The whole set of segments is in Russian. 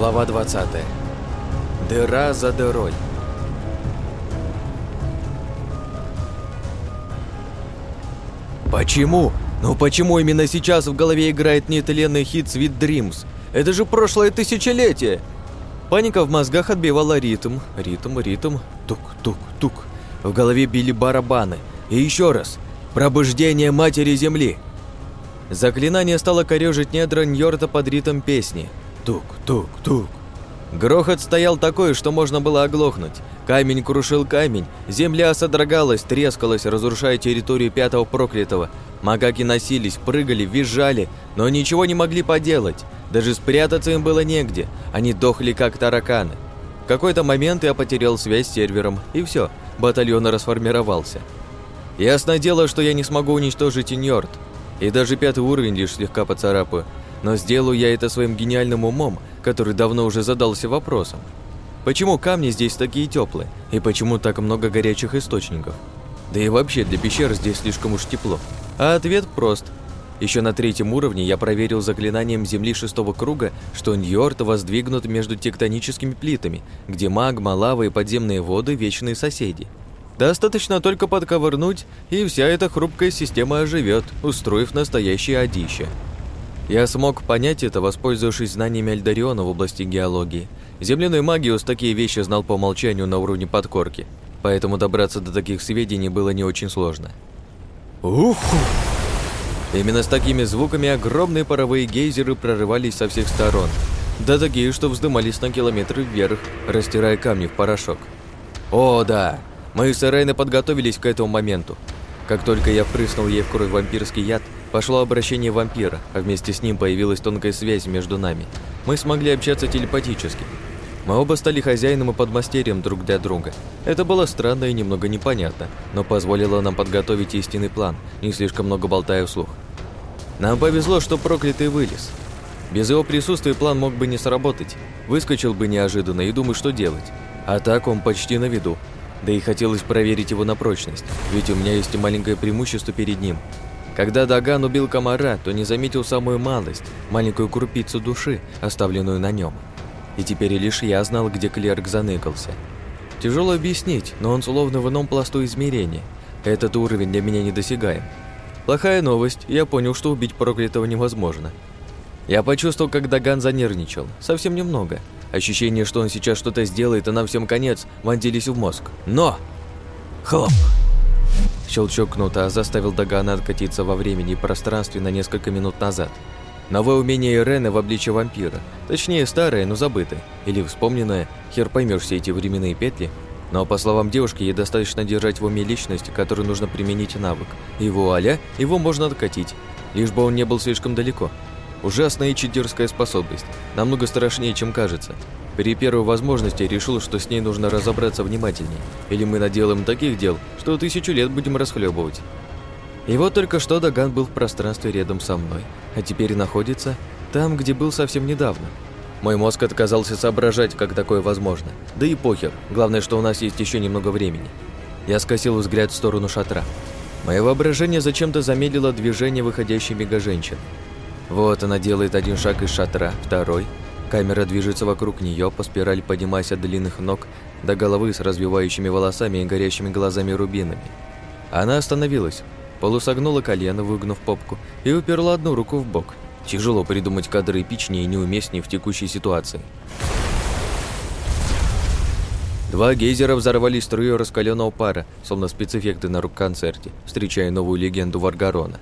Глава 20. Дыра за дырой. Почему? Ну почему именно сейчас в голове играет нетленный хит Sweet Dreams? Это же прошлое тысячелетие! Паника в мозгах отбивала ритм, ритм, ритм, тук-тук-тук. В голове били барабаны. И еще раз. Пробуждение Матери Земли. Заклинание стало корёжить недра Ньорта под ритм песни. Тук-тук-тук. Грохот стоял такой, что можно было оглохнуть. Камень крушил камень, земля содрогалась, трескалась, разрушая территорию пятого проклятого. Магаки носились, прыгали, визжали, но ничего не могли поделать. Даже спрятаться им было негде, они дохли как тараканы. В какой-то момент я потерял связь с сервером, и все, батальон расформировался. Ясное дело, что я не смогу уничтожить Иньорд, и даже пятый уровень лишь слегка поцарапаю, но сделаю я это своим гениальным умом, который давно уже задался вопросом. Почему камни здесь такие теплые, и почему так много горячих источников? Да и вообще для пещер здесь слишком уж тепло. А ответ прост. Еще на третьем уровне я проверил заклинанием Земли шестого круга, что Ньорт воздвигнут между тектоническими плитами, где магма, лава и подземные воды – вечные соседи. Достаточно только подковырнуть, и вся эта хрупкая система оживет, устроив настоящее одище. Я смог понять это, воспользовавшись знаниями Альдариона в области геологии. Земляной магиус такие вещи знал по умолчанию на уровне подкорки, поэтому добраться до таких сведений было не очень сложно. Ух! Именно с такими звуками огромные паровые гейзеры прорывались со всех сторон. Да такие, что вздымались на километры вверх, растирая камни в порошок. О, да! Мы с Эрейной подготовились к этому моменту. Как только я впрыснул ей в кровь вампирский яд, Пошло обращение вампира, а вместе с ним появилась тонкая связь между нами. Мы смогли общаться телепатически. Мы оба стали хозяином и подмастерьем друг для друга. Это было странно и немного непонятно, но позволило нам подготовить истинный план, не слишком много болтая вслух. Нам повезло, что проклятый вылез. Без его присутствия план мог бы не сработать. Выскочил бы неожиданно и думаю, что делать. А так он почти на виду. Да и хотелось проверить его на прочность, ведь у меня есть и маленькое преимущество перед ним – когда Даган убил комара, то не заметил самую малость, маленькую крупицу души, оставленную на нем. И теперь лишь я знал, где клерк заныкался. Тяжело объяснить, но он словно в ином пласту измерения. Этот уровень для меня недосягаем. Плохая новость, я понял, что убить проклятого невозможно. Я почувствовал, как Даган занервничал. Совсем немного. Ощущение, что он сейчас что-то сделает, и нам всем конец, вонзились в мозг. Но! Хлоп! Щелчок кнута заставил Дагана откатиться во времени и пространстве на несколько минут назад. Новое умение Ирены в обличье вампира, точнее старое, но забытое, или вспомненное, хер поймешь все эти временные петли, но, по словам девушки, ей достаточно держать в уме личность, которой нужно применить навык. И вуаля, его можно откатить, лишь бы он не был слишком далеко. Ужасная и читерская способность, намного страшнее, чем кажется. При первой возможности решил, что с ней нужно разобраться внимательнее, или мы наделаем таких дел, что тысячу лет будем расхлебывать. И вот только что Даган был в пространстве рядом со мной, а теперь находится там, где был совсем недавно. Мой мозг отказался соображать, как такое возможно. Да и похер, главное, что у нас есть еще немного времени. Я скосил взгляд в сторону шатра. Мое воображение зачем-то замедлило движение выходящей мега-женщины. Вот она делает один шаг из шатра, второй, Камера движется вокруг нее, по спирали поднимаясь от длинных ног до головы с развивающими волосами и горящими глазами рубинами. Она остановилась, полусогнула колено, выгнув попку, и уперла одну руку в бок. Тяжело придумать кадры эпичнее и неуместнее в текущей ситуации. Два гейзера взорвались струей раскаленного пара, словно спецэффекты на рок-концерте, встречая новую легенду Варгарона.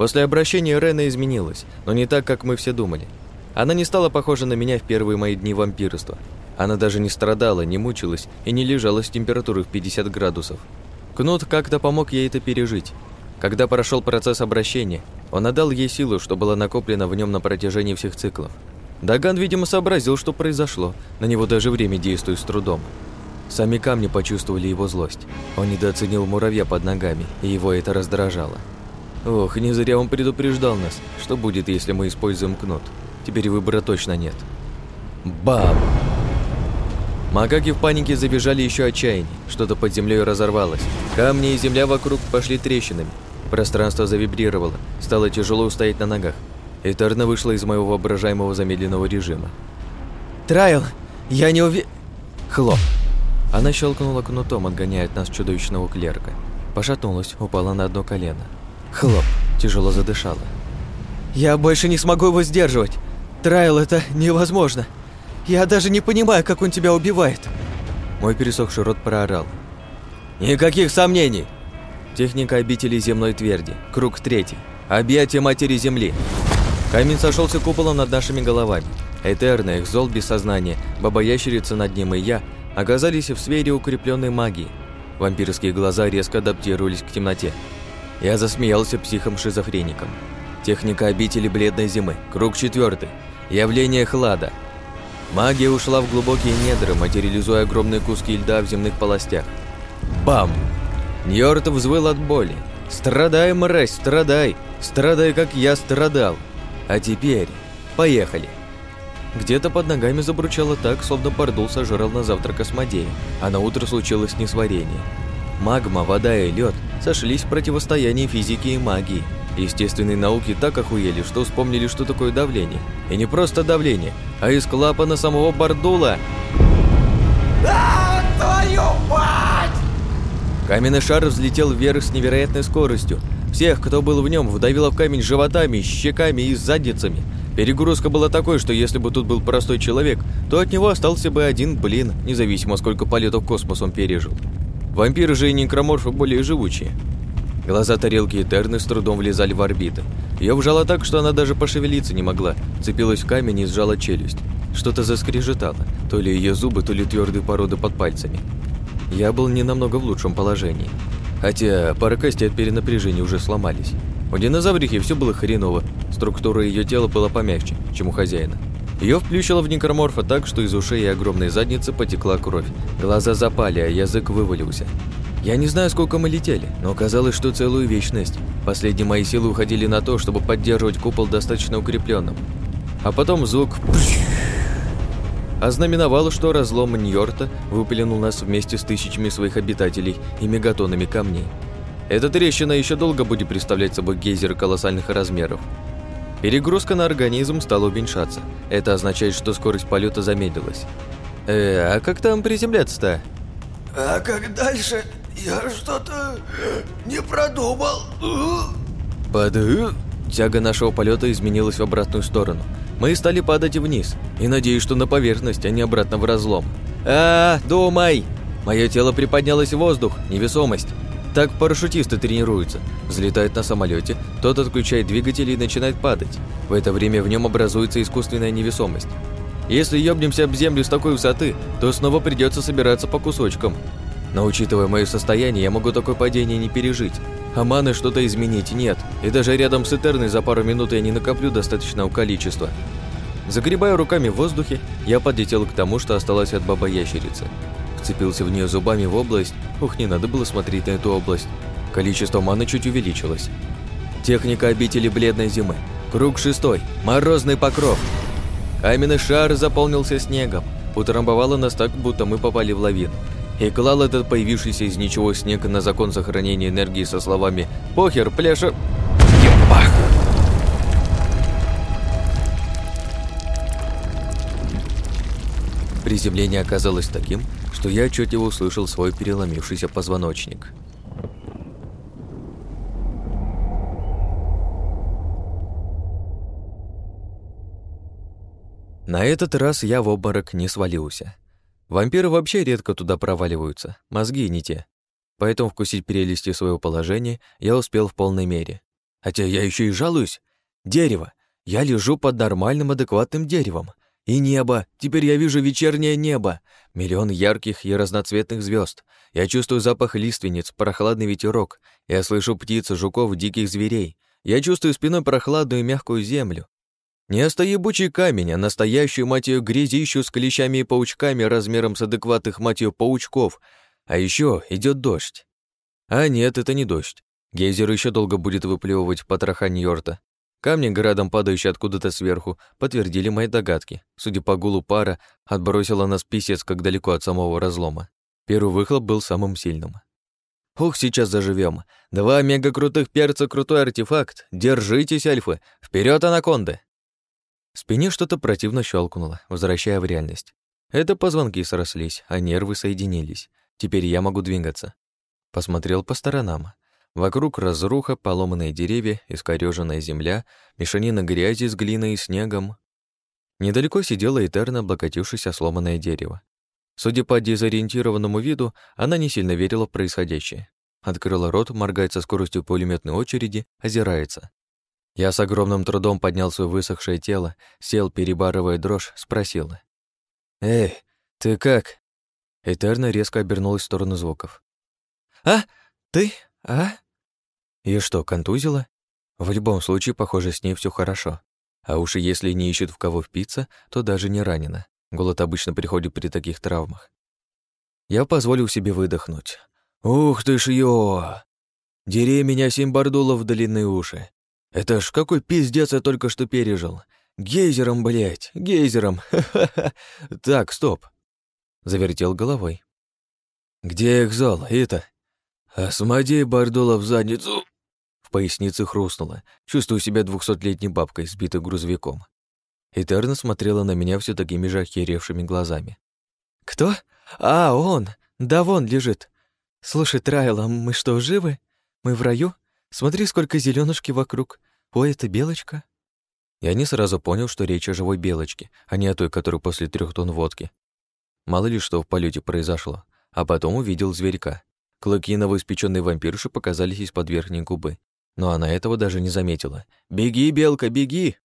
После обращения Рена изменилась, но не так, как мы все думали – она не стала похожа на меня в первые мои дни вампирства. Она даже не страдала, не мучилась и не лежала с температурой в 50 градусов. Кнут как-то помог ей это пережить. Когда прошел процесс обращения, он отдал ей силу, что была накоплена в нем на протяжении всех циклов. Даган, видимо, сообразил, что произошло. На него даже время действует с трудом. Сами камни почувствовали его злость. Он недооценил муравья под ногами, и его это раздражало. Ох, не зря он предупреждал нас, что будет, если мы используем кнут. Теперь выбора точно нет. Бам! Макаки в панике забежали еще отчаяннее. Что-то под землей разорвалось. Камни и земля вокруг пошли трещинами. Пространство завибрировало. Стало тяжело устоять на ногах. Этерна вышла из моего воображаемого замедленного режима. Трайл, я не уверен... Хлоп. Она щелкнула кнутом, отгоняя от нас чудовищного клерка. Пошатнулась, упала на одно колено. Хлоп, тяжело задышала. «Я больше не смогу его сдерживать. Трайл, это невозможно. Я даже не понимаю, как он тебя убивает». Мой пересохший рот проорал. «Никаких сомнений!» Техника обители земной тверди. Круг третий. Объятие матери земли. Камень сошелся куполом над нашими головами. Этерна, их зол без сознания, баба-ящерица над ним и я оказались в сфере укрепленной магии. Вампирские глаза резко адаптировались к темноте. Я засмеялся психом-шизофреником. Техника обители бледной зимы. Круг четвертый. Явление хлада. Магия ушла в глубокие недра, материализуя огромные куски льда в земных полостях. Бам! Ньорт взвыл от боли. «Страдай, мразь, страдай! Страдай, как я страдал! А теперь поехали!» Где-то под ногами забручало так, словно Бардул сожрал на завтрак космодея, а на утро случилось несварение. Магма, вода и лед сошлись в противостоянии физики и магии. Естественные науки так охуели, что вспомнили, что такое давление. И не просто давление, а из клапана самого Бардула. А, твою мать! Каменный шар взлетел вверх с невероятной скоростью. Всех, кто был в нем, вдавило в камень животами, щеками и задницами. Перегрузка была такой, что если бы тут был простой человек, то от него остался бы один блин, независимо сколько полетов в космос он пережил. Вампиры же и некроморфы более живучие. Глаза тарелки Этерны с трудом влезали в орбиты. Ее вжало так, что она даже пошевелиться не могла, цепилась в камень и сжала челюсть. Что-то заскрежетало, то ли ее зубы, то ли твердые породы под пальцами. Я был не намного в лучшем положении. Хотя пара костей от перенапряжения уже сломались. У динозаврихи все было хреново, структура ее тела была помягче, чем у хозяина. Ее вплющило в некроморфа так, что из ушей и огромной задницы потекла кровь. Глаза запали, а язык вывалился. Я не знаю, сколько мы летели, но казалось, что целую вечность. Последние мои силы уходили на то, чтобы поддерживать купол достаточно укрепленным. А потом звук ознаменовало, что разлом Ньорта выплюнул нас вместе с тысячами своих обитателей и мегатонами камней. Эта трещина еще долго будет представлять собой гейзер колоссальных размеров. Перегрузка на организм стала уменьшаться. Это означает, что скорость полета замедлилась. Э, а как там приземляться-то? А как дальше? Я что-то не продумал. Под тяга нашего полета изменилась в обратную сторону. Мы стали падать вниз, и надеюсь, что на поверхность, а не обратно в разлом. А, думай! Мое тело приподнялось в воздух, невесомость. Так парашютисты тренируются. Взлетает на самолете, тот отключает двигатели и начинает падать. В это время в нем образуется искусственная невесомость. Если ёбнемся об землю с такой высоты, то снова придется собираться по кусочкам. Но учитывая мое состояние, я могу такое падение не пережить. А маны что-то изменить нет, и даже рядом с Этерной за пару минут я не накоплю достаточного количества. Загребая руками в воздухе, я подлетел к тому, что осталось от баба-ящерицы. Вцепился в нее зубами в область. Ух, не надо было смотреть на эту область. Количество маны чуть увеличилось. Техника обители бледной зимы. Круг шестой. Морозный покров. Каменный шар заполнился снегом. Утрамбовало нас так, будто мы попали в лавину и клал этот появившийся из ничего снег на закон сохранения энергии со словами «Похер, пляша...» Ебах! Приземление оказалось таким, что я отчетливо услышал свой переломившийся позвоночник. На этот раз я в обморок не свалился. Вампиры вообще редко туда проваливаются, мозги не те. Поэтому вкусить прелести своего положения я успел в полной мере. Хотя я еще и жалуюсь. Дерево. Я лежу под нормальным, адекватным деревом. И небо. Теперь я вижу вечернее небо. Миллион ярких и разноцветных звезд. Я чувствую запах лиственниц, прохладный ветерок. Я слышу птиц, жуков, диких зверей. Я чувствую спиной прохладную мягкую землю. Не остоебучий камень, а настоящую, мать ее, грязищу с клещами и паучками размером с адекватных, мать ее, паучков. А еще идет дождь. А нет, это не дождь. Гейзер еще долго будет выплевывать потроха Ньорта. Камни, градом падающие откуда-то сверху, подтвердили мои догадки. Судя по гулу пара, отбросила нас писец как далеко от самого разлома. Первый выхлоп был самым сильным. Ух, сейчас заживем. Два мега крутых перца, крутой артефакт. Держитесь, альфы. Вперед, анаконды! В спине что-то противно щелкнуло, возвращая в реальность. Это позвонки срослись, а нервы соединились. Теперь я могу двигаться. Посмотрел по сторонам. Вокруг разруха, поломанные деревья, искорёженная земля, мешанина грязи с глиной и снегом. Недалеко сидела Этерна, облокотившись о сломанное дерево. Судя по дезориентированному виду, она не сильно верила в происходящее. Открыла рот, моргает со скоростью пулеметной очереди, озирается. Я с огромным трудом поднял свое высохшее тело, сел, перебарывая дрожь, спросил. «Эй, ты как?» Этерна резко обернулась в сторону звуков. «А? Ты? А?» И что, контузила? В любом случае, похоже, с ней все хорошо. А уж если не ищет в кого впиться, то даже не ранена. Голод обычно приходит при таких травмах. Я позволил себе выдохнуть. «Ух ты ж ё! Дери меня семь бордулов в длинные уши. Это ж какой пиздец я только что пережил. Гейзером, блядь, гейзером. Так, стоп. Завертел головой. Где Экзол, это? Осмодей бордула в задницу. В пояснице хрустнуло. Чувствую себя двухсотлетней бабкой, сбитой грузовиком. Этерна смотрела на меня все такими же охеревшими глазами. «Кто? А, он! Да вон лежит. Слушай, Трайла, мы что, живы? Мы в раю? Смотри, сколько зеленушки вокруг. Ой, это белочка». Я не сразу понял, что речь о живой белочке, а не о той, которая после трех тонн водки. Мало ли что в полете произошло. А потом увидел зверька. Клыки новоиспечённой вампирши показались из-под верхней губы. Но она этого даже не заметила. «Беги, белка, беги!»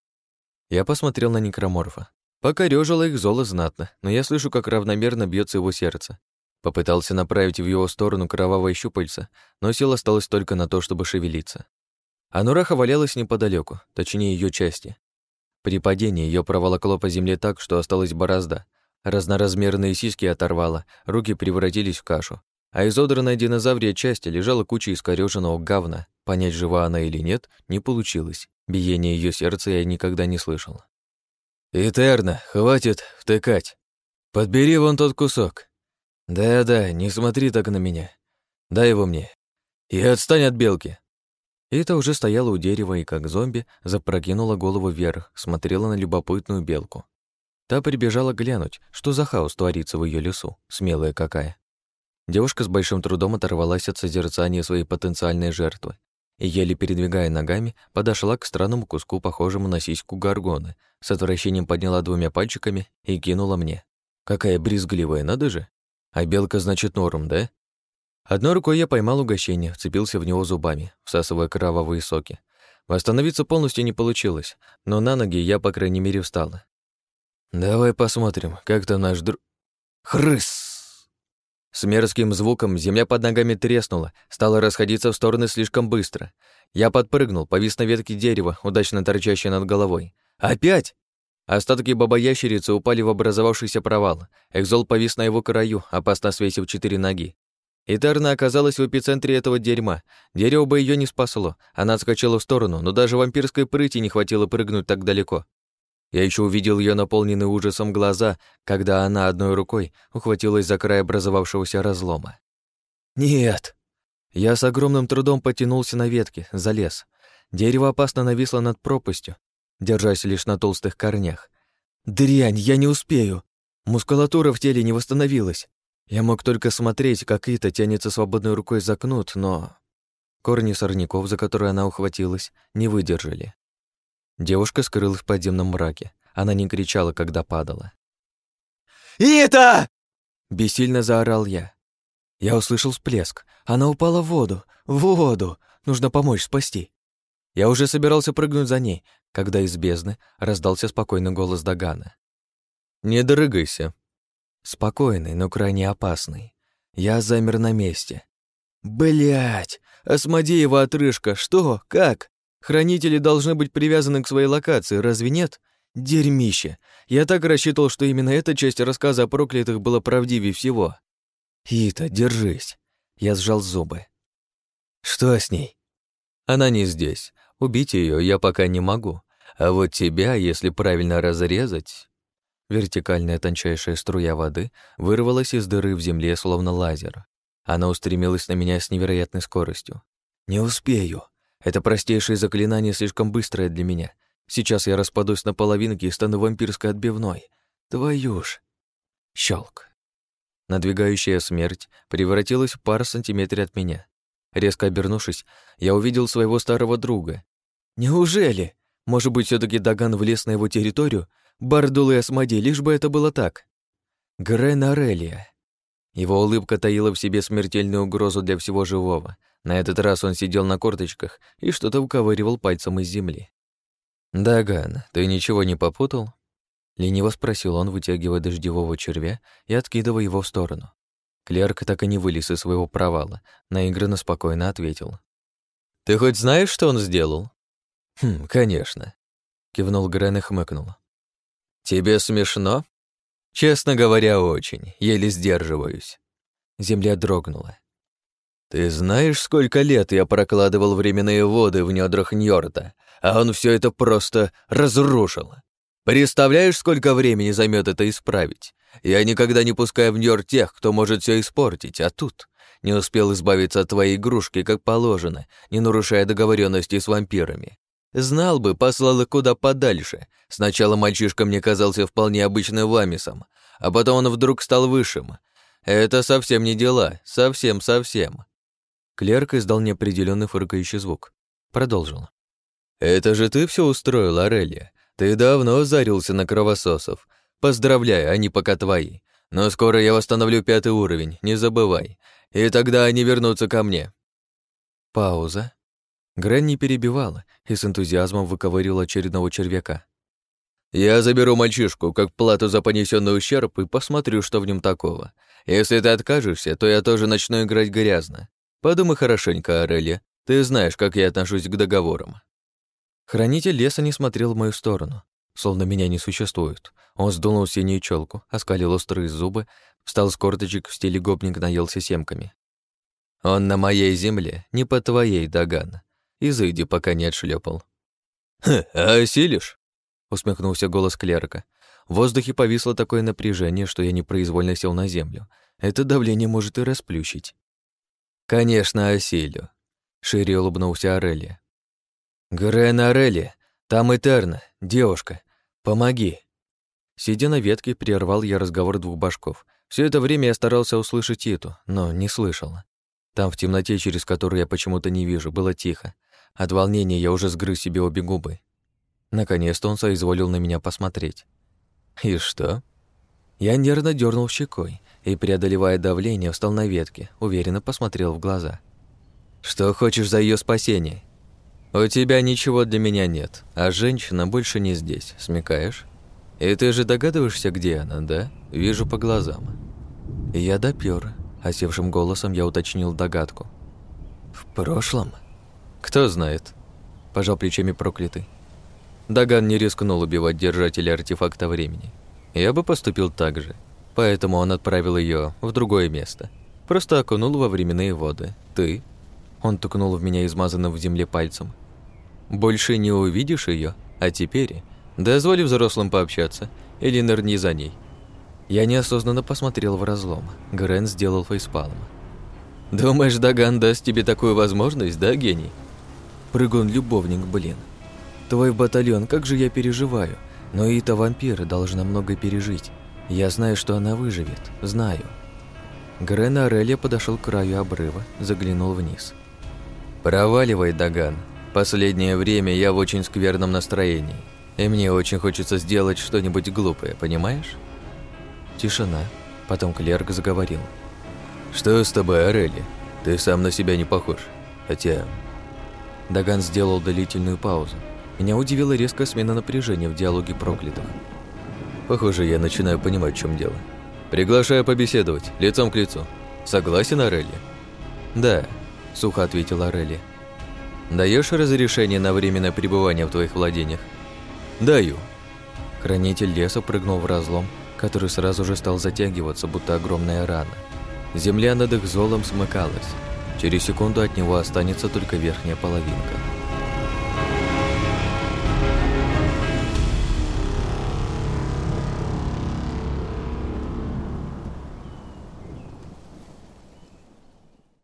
Я посмотрел на некроморфа. Покорёжило их золо знатно, но я слышу, как равномерно бьется его сердце. Попытался направить в его сторону кровавое щупальце, но сил осталось только на то, чтобы шевелиться. Анураха валялась неподалеку, точнее ее части. При падении ее проволокло по земле так, что осталась борозда. Разноразмерные сиськи оторвало, руки превратились в кашу. А изодранная динозаврия части лежала куча искорёженного говна. Понять, жива она или нет, не получилось. Биение ее сердца я никогда не слышал. «Этерна, хватит втыкать. Подбери вон тот кусок. Да-да, не смотри так на меня. Дай его мне. И отстань от белки». Это уже стояла у дерева и, как зомби, запрокинула голову вверх, смотрела на любопытную белку. Та прибежала глянуть, что за хаос творится в ее лесу, смелая какая. Девушка с большим трудом оторвалась от созерцания своей потенциальной жертвы и, еле передвигая ногами, подошла к странному куску, похожему на сиську горгоны, с отвращением подняла двумя пальчиками и кинула мне. Какая брезгливая, надо же. А белка, значит, норм, да? Одной рукой я поймал угощение, вцепился в него зубами, всасывая кровавые соки. Восстановиться полностью не получилось, но на ноги я, по крайней мере, встала. «Давай посмотрим, как там наш друг...» «Хрыс!» С мерзким звуком земля под ногами треснула, стала расходиться в стороны слишком быстро. Я подпрыгнул, повис на ветке дерева, удачно торчащей над головой. «Опять!» Остатки бабоящерицы упали в образовавшийся провал. Экзол повис на его краю, опасно свесив четыре ноги. И Тарна оказалась в эпицентре этого дерьма. Дерево бы ее не спасло. Она отскочила в сторону, но даже вампирской прыти не хватило прыгнуть так далеко. Я еще увидел ее наполненные ужасом глаза, когда она одной рукой ухватилась за край образовавшегося разлома. «Нет!» Я с огромным трудом потянулся на ветке, залез. Дерево опасно нависло над пропастью, держась лишь на толстых корнях. «Дрянь, я не успею! Мускулатура в теле не восстановилась. Я мог только смотреть, как Ита тянется свободной рукой за кнут, но... Корни сорняков, за которые она ухватилась, не выдержали. Девушка скрылась в подземном мраке. Она не кричала, когда падала. «Ита!» Бессильно заорал я. Я услышал всплеск. Она упала в воду. В воду! Нужно помочь, спасти. Я уже собирался прыгнуть за ней, когда из бездны раздался спокойный голос Дагана. «Не дрыгайся, Спокойный, но крайне опасный. Я замер на месте. Блять! Осмодеева отрыжка! Что? Как? Хранители должны быть привязаны к своей локации, разве нет? Дерьмище! Я так рассчитывал, что именно эта часть рассказа о проклятых была правдивее всего. Ита, держись. Я сжал зубы. Что с ней? Она не здесь. Убить ее я пока не могу. А вот тебя, если правильно разрезать, Вертикальная тончайшая струя воды вырвалась из дыры в земле, словно лазер. Она устремилась на меня с невероятной скоростью. «Не успею. Это простейшее заклинание слишком быстрое для меня. Сейчас я распадусь на половинки и стану вампирской отбивной. Твою ж. Щелк. Надвигающая смерть превратилась в пару сантиметров от меня. Резко обернувшись, я увидел своего старого друга. Неужели? Может быть, все таки Даган влез на его территорию? Бардул и Асмодей, лишь бы это было так. Грен Арелия. Его улыбка таила в себе смертельную угрозу для всего живого. На этот раз он сидел на корточках и что-то выковыривал пальцем из земли. «Даган, ты ничего не попутал?» Лениво спросил он, вытягивая дождевого червя и откидывая его в сторону. Клерк так и не вылез из своего провала, наигранно спокойно ответил. «Ты хоть знаешь, что он сделал?» «Хм, конечно», — кивнул Грен и хмыкнул. «Тебе смешно?» «Честно говоря, очень. Еле сдерживаюсь». Земля дрогнула. «Ты знаешь, сколько лет я прокладывал временные воды в недрах Ньорта, а он все это просто разрушил? Представляешь, сколько времени займет это исправить? Я никогда не пускаю в Ньор тех, кто может все испортить, а тут не успел избавиться от твоей игрушки, как положено, не нарушая договоренности с вампирами. Знал бы, послал их куда подальше. Сначала мальчишка мне казался вполне обычным вамисом, а потом он вдруг стал высшим. Это совсем не дела, совсем-совсем. Клерк издал неопределенный фыркающий звук. Продолжил. «Это же ты все устроил, Арелия. Ты давно зарился на кровососов. Поздравляю, они пока твои. Но скоро я восстановлю пятый уровень, не забывай. И тогда они вернутся ко мне». Пауза. Грэн не перебивала и с энтузиазмом выковырила очередного червяка. «Я заберу мальчишку как плату за понесенный ущерб и посмотрю, что в нем такого. Если ты откажешься, то я тоже начну играть грязно. Подумай хорошенько, Орелия. Ты знаешь, как я отношусь к договорам». Хранитель леса не смотрел в мою сторону, словно меня не существует. Он сдунул синюю челку, оскалил острые зубы, встал с корточек в стиле гопник, наелся семками. «Он на моей земле, не по твоей, Даган. Изыди, пока не отшлепал. «Хм, осилишь?» — усмехнулся голос клерка. В воздухе повисло такое напряжение, что я непроизвольно сел на землю. Это давление может и расплющить. «Конечно, осилю», — шире улыбнулся Орелия. «Грен Орели, там Этерна, девушка, помоги!» Сидя на ветке, прервал я разговор двух башков. Все это время я старался услышать эту, но не слышал. Там, в темноте, через которую я почему-то не вижу, было тихо. От волнения я уже сгрыз себе обе губы. Наконец-то он соизволил на меня посмотреть. И что? Я нервно дернул щекой и, преодолевая давление, встал на ветке, уверенно посмотрел в глаза. «Что хочешь за ее спасение?» «У тебя ничего для меня нет, а женщина больше не здесь, смекаешь? И ты же догадываешься, где она, да? Вижу по глазам». Я допёр. Осевшим голосом я уточнил догадку. «В прошлом?» «Кто знает?» – пожал плечами проклятый. Даган не рискнул убивать держателя артефакта времени. Я бы поступил так же. Поэтому он отправил ее в другое место. Просто окунул во временные воды. Ты? Он тукнул в меня измазанным в земле пальцем. Больше не увидишь ее, а теперь дозволи взрослым пообщаться или нырни за ней. Я неосознанно посмотрел в разлом. Грен сделал фейспалм. «Думаешь, Даган даст тебе такую возможность, да, гений?» Прыгун-любовник, блин. Твой батальон, как же я переживаю. Но и та вампира должна много пережить. Я знаю, что она выживет. Знаю. Грен Орелия подошел к краю обрыва, заглянул вниз. «Проваливай, Даган. Последнее время я в очень скверном настроении. И мне очень хочется сделать что-нибудь глупое, понимаешь?» Тишина. Потом клерк заговорил. «Что с тобой, Орели? Ты сам на себя не похож. Хотя Даган сделал длительную паузу. Меня удивила резкая смена напряжения в диалоге проклятых. Похоже, я начинаю понимать, в чем дело. Приглашаю побеседовать, лицом к лицу. Согласен, Орелли? Да, сухо ответила Орелли. Даешь разрешение на временное пребывание в твоих владениях? Даю. Хранитель леса прыгнул в разлом, который сразу же стал затягиваться, будто огромная рана. Земля над их золом смыкалась. Через секунду от него останется только верхняя половинка.